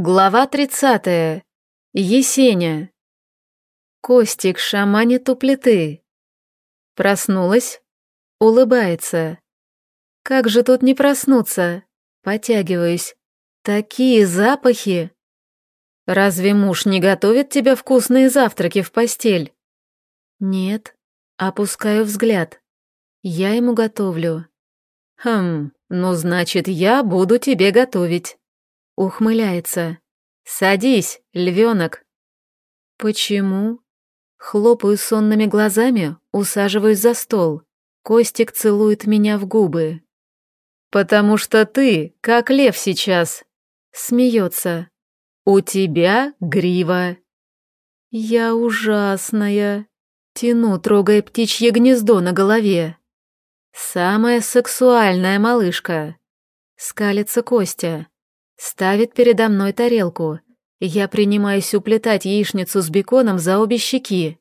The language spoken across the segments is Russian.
Глава 30. Есеня. Костик шаманит у плиты. Проснулась, улыбается. Как же тут не проснуться? Потягиваюсь. Такие запахи. Разве муж не готовит тебе вкусные завтраки в постель? Нет. Опускаю взгляд. Я ему готовлю. Хм, ну значит, я буду тебе готовить. Ухмыляется. «Садись, львенок!» «Почему?» Хлопаю сонными глазами, усаживаюсь за стол. Костик целует меня в губы. «Потому что ты, как лев сейчас!» Смеется. «У тебя грива!» «Я ужасная!» Тяну, трогая птичье гнездо на голове. «Самая сексуальная малышка!» Скалится Костя. Ставит передо мной тарелку. Я принимаюсь уплетать яичницу с беконом за обе щеки.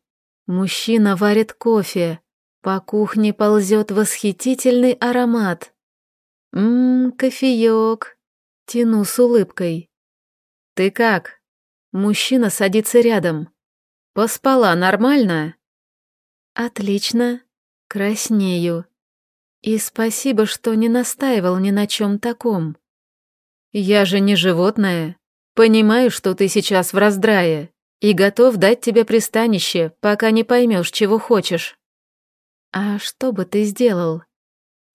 Мужчина варит кофе. По кухне ползет восхитительный аромат. Ммм, кофеек. Тяну с улыбкой. Ты как? Мужчина садится рядом. Поспала нормально? Отлично. Краснею. И спасибо, что не настаивал ни на чем таком. «Я же не животное. Понимаю, что ты сейчас в раздрае и готов дать тебе пристанище, пока не поймешь, чего хочешь». «А что бы ты сделал?»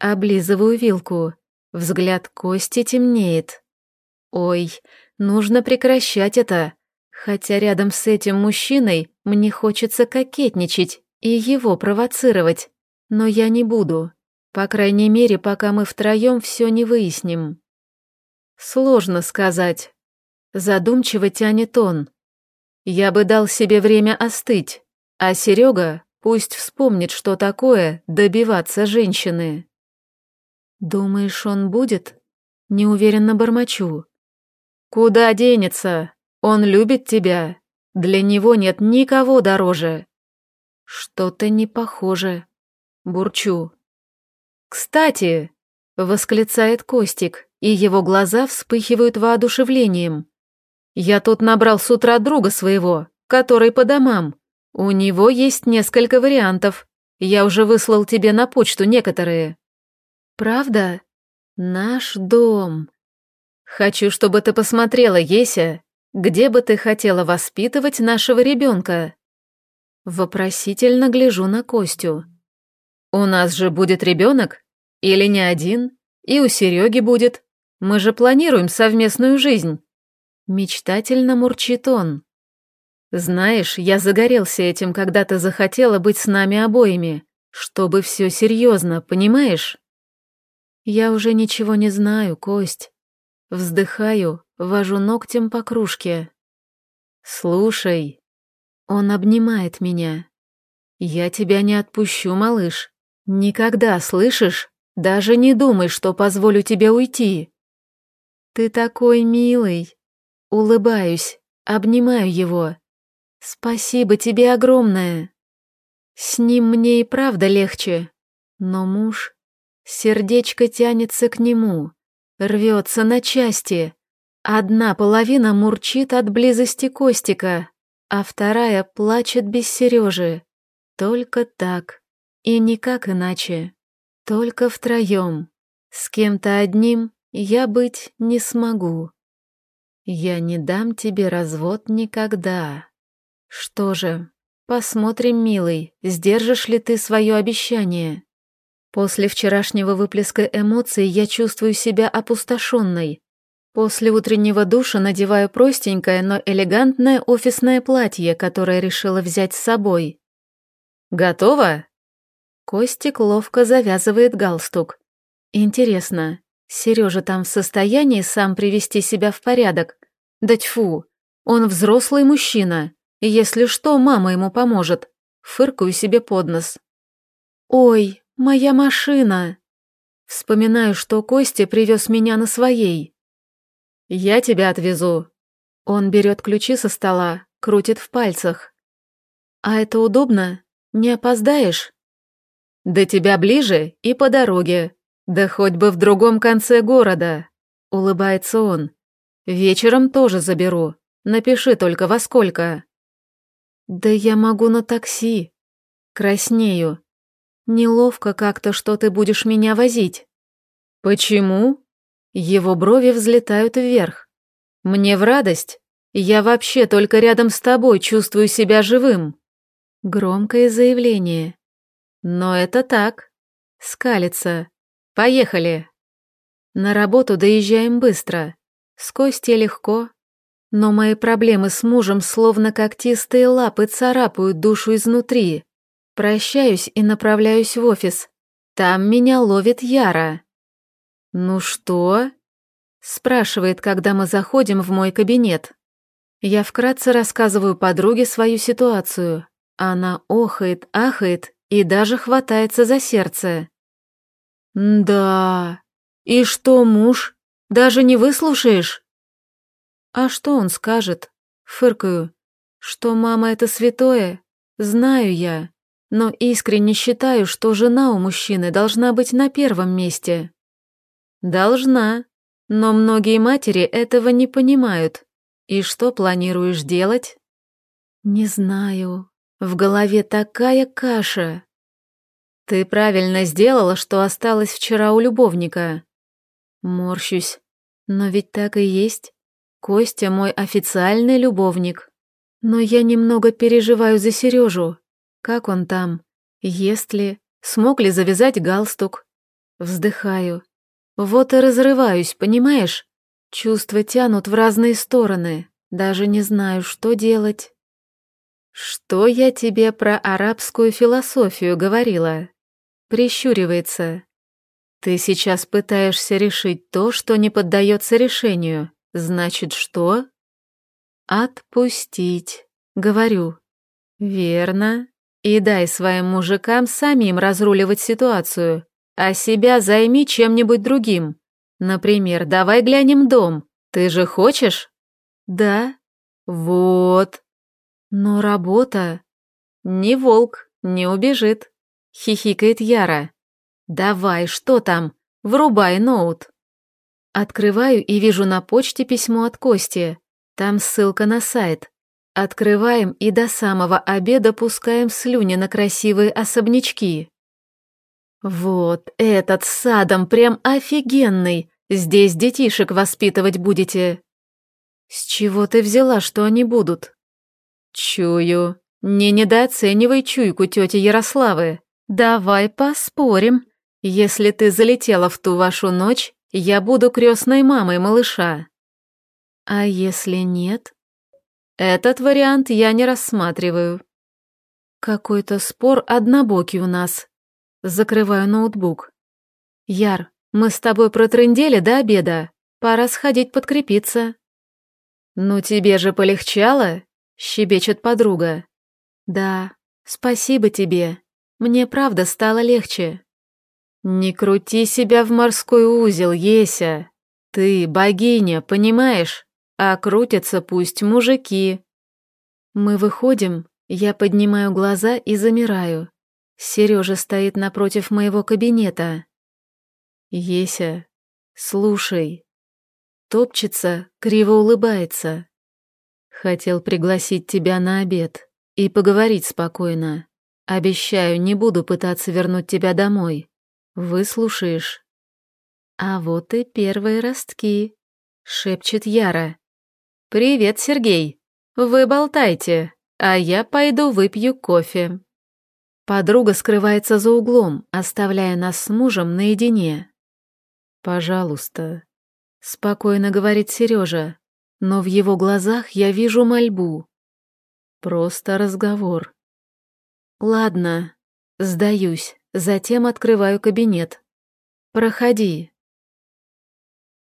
Облизываю вилку. Взгляд Кости темнеет. «Ой, нужно прекращать это. Хотя рядом с этим мужчиной мне хочется кокетничать и его провоцировать. Но я не буду. По крайней мере, пока мы втроем все не выясним». Сложно сказать. Задумчиво тянет он. Я бы дал себе время остыть, а Серега пусть вспомнит, что такое добиваться женщины. Думаешь, он будет? Неуверенно бормочу. Куда денется? Он любит тебя. Для него нет никого дороже. Что-то не похоже. Бурчу. Кстати, восклицает Костик, и его глаза вспыхивают воодушевлением. «Я тут набрал с утра друга своего, который по домам. У него есть несколько вариантов. Я уже выслал тебе на почту некоторые». «Правда? Наш дом». «Хочу, чтобы ты посмотрела, Еся, где бы ты хотела воспитывать нашего ребенка?» Вопросительно гляжу на Костю. «У нас же будет ребенок? Или не один? И у Сереги будет. Мы же планируем совместную жизнь. Мечтательно мурчит он. Знаешь, я загорелся этим, когда ты захотела быть с нами обоими, чтобы все серьезно, понимаешь? Я уже ничего не знаю, Кость. Вздыхаю, вожу ногтем по кружке. Слушай. Он обнимает меня. Я тебя не отпущу, малыш. Никогда, слышишь? Даже не думай, что позволю тебе уйти. «Ты такой милый!» Улыбаюсь, обнимаю его. «Спасибо тебе огромное!» С ним мне и правда легче, но муж... Сердечко тянется к нему, рвется на части. Одна половина мурчит от близости Костика, а вторая плачет без Сережи. Только так и никак иначе. Только втроем. С кем-то одним я быть не смогу. Я не дам тебе развод никогда. Что же, посмотрим, милый, сдержишь ли ты свое обещание. После вчерашнего выплеска эмоций я чувствую себя опустошенной. После утреннего душа надеваю простенькое, но элегантное офисное платье, которое решила взять с собой. «Готово?» Костик ловко завязывает галстук. Интересно, Сережа там в состоянии сам привести себя в порядок? Да тьфу, он взрослый мужчина, если что, мама ему поможет. Фыркаю себе под нос. «Ой, моя машина!» Вспоминаю, что Костя привез меня на своей. «Я тебя отвезу». Он берет ключи со стола, крутит в пальцах. «А это удобно? Не опоздаешь?» «До тебя ближе и по дороге. «Да хоть бы в другом конце города», — улыбается он. Вечером тоже заберу. Напиши только во сколько. Да я могу на такси. Краснею. Неловко как-то, что ты будешь меня возить. Почему? Его брови взлетают вверх. Мне в радость. Я вообще только рядом с тобой чувствую себя живым. Громкое заявление. Но это так. Скалится. Поехали. На работу доезжаем быстро. С Костей легко. Но мои проблемы с мужем словно когтистые лапы царапают душу изнутри. Прощаюсь и направляюсь в офис. Там меня ловит Яра. «Ну что?» Спрашивает, когда мы заходим в мой кабинет. Я вкратце рассказываю подруге свою ситуацию. Она охает, ахает и даже хватается за сердце. «Да, и что, муж? Даже не выслушаешь?» «А что он скажет?» Фыркаю. «Что мама — это святое? Знаю я, но искренне считаю, что жена у мужчины должна быть на первом месте». «Должна, но многие матери этого не понимают. И что планируешь делать?» «Не знаю. В голове такая каша. Ты правильно сделала, что осталась вчера у любовника. Морщусь. Но ведь так и есть. Костя мой официальный любовник. Но я немного переживаю за Сережу. Как он там? Ест ли? Смог ли завязать галстук? Вздыхаю. Вот и разрываюсь, понимаешь? Чувства тянут в разные стороны. Даже не знаю, что делать. «Что я тебе про арабскую философию говорила?» Прищуривается. «Ты сейчас пытаешься решить то, что не поддается решению. Значит, что?» «Отпустить», — говорю. «Верно. И дай своим мужикам самим разруливать ситуацию, а себя займи чем-нибудь другим. Например, давай глянем дом. Ты же хочешь?» «Да». «Вот, но работа... Не волк, не убежит. Хихикает Яра. Давай, что там? Врубай ноут. Открываю и вижу на почте письмо от Кости. Там ссылка на сайт. Открываем и до самого обеда пускаем слюни на красивые особнячки. Вот этот садом прям офигенный. Здесь детишек воспитывать будете. С чего ты взяла, что они будут? «Чую. Не недооценивай чуйку тети Ярославы. Давай поспорим. Если ты залетела в ту вашу ночь, я буду крестной мамой малыша». «А если нет?» «Этот вариант я не рассматриваю». «Какой-то спор однобокий у нас». Закрываю ноутбук. «Яр, мы с тобой протрындели до обеда. Пора сходить подкрепиться». «Ну тебе же полегчало?» Щебечет подруга. Да, спасибо тебе. Мне правда стало легче. Не крути себя в морской узел, Еся. Ты богиня, понимаешь? А крутятся пусть мужики. Мы выходим, я поднимаю глаза и замираю. Сережа стоит напротив моего кабинета. Еся, слушай. Топчется, криво улыбается. Хотел пригласить тебя на обед и поговорить спокойно. Обещаю, не буду пытаться вернуть тебя домой. Выслушаешь. А вот и первые ростки, шепчет Яра. Привет, Сергей. Вы болтайте, а я пойду выпью кофе. Подруга скрывается за углом, оставляя нас с мужем наедине. «Пожалуйста», — спокойно говорит Сережа, но в его глазах я вижу мольбу. Просто разговор. Ладно, сдаюсь, затем открываю кабинет. Проходи.